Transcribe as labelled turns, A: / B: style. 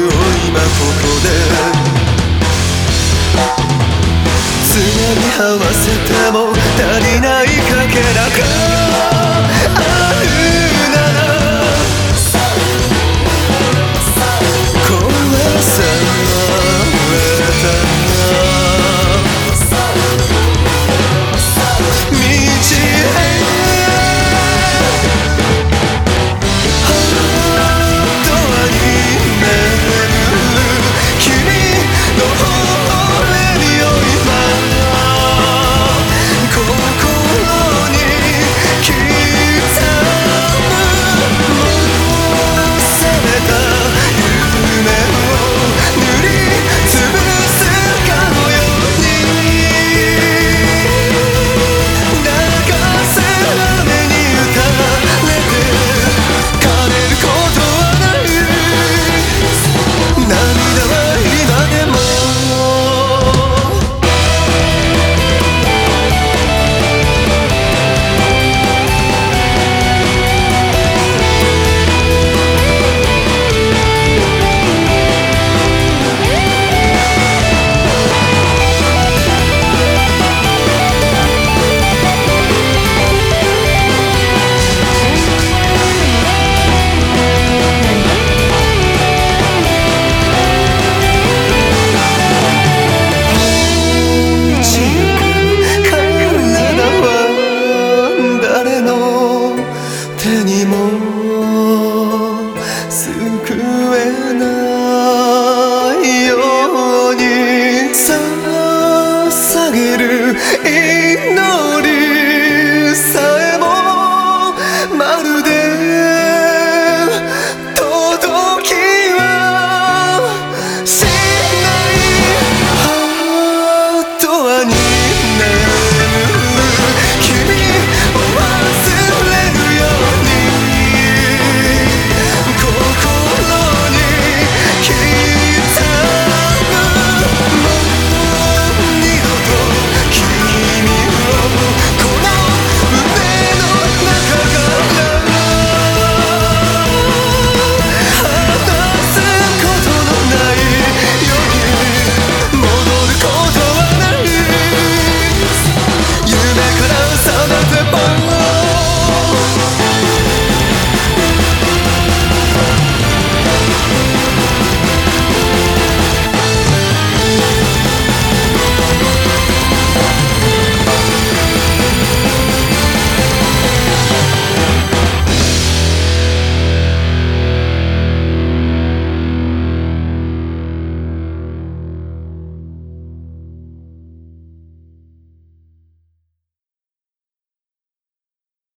A: を今ここで綱に合わせても足りないかけらか